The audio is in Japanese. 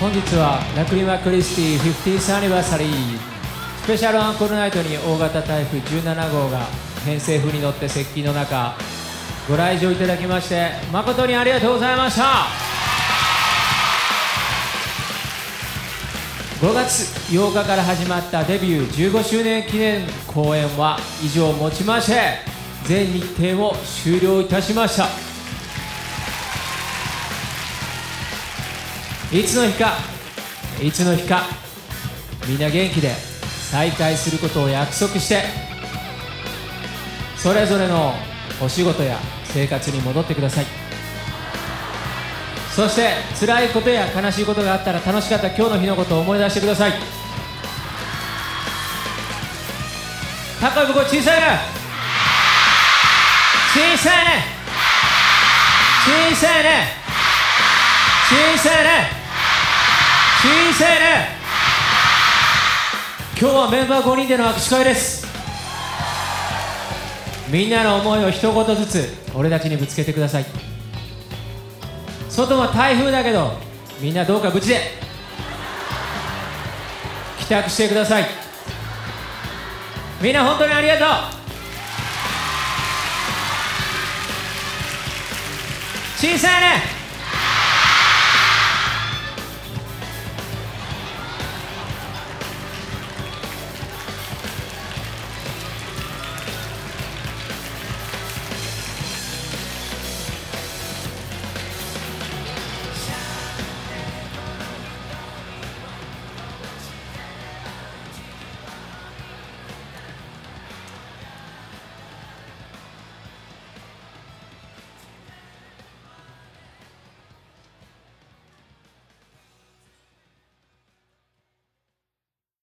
本日はラクリマクリスティ 50th アニバーサリー。スペシャルアンコールナイトに大型台風17号が偏西風に乗って接近の中ご来場いただきまして誠にありがとうございました。5月8日から始まったデビュー15周年記念公演は以上をもちまして全日程を終了いたしました。いつの日かいつの日かみんな元気で再会することを約束してそれぞれのお仕事や生活に戻ってください。そして辛いことや悲しいことがあったら楽しかった今日の日のことを思い出してください。高いここ小さいね。小さいね。小さいね。小さいね。小さいね。今日はメンバー5人での握手会です。みんなの思いを一言ずつ俺たちにぶつけてください。外は台風だけどみんなどうか無事で。帰宅してください。みんな本当にありがとう。小さいね。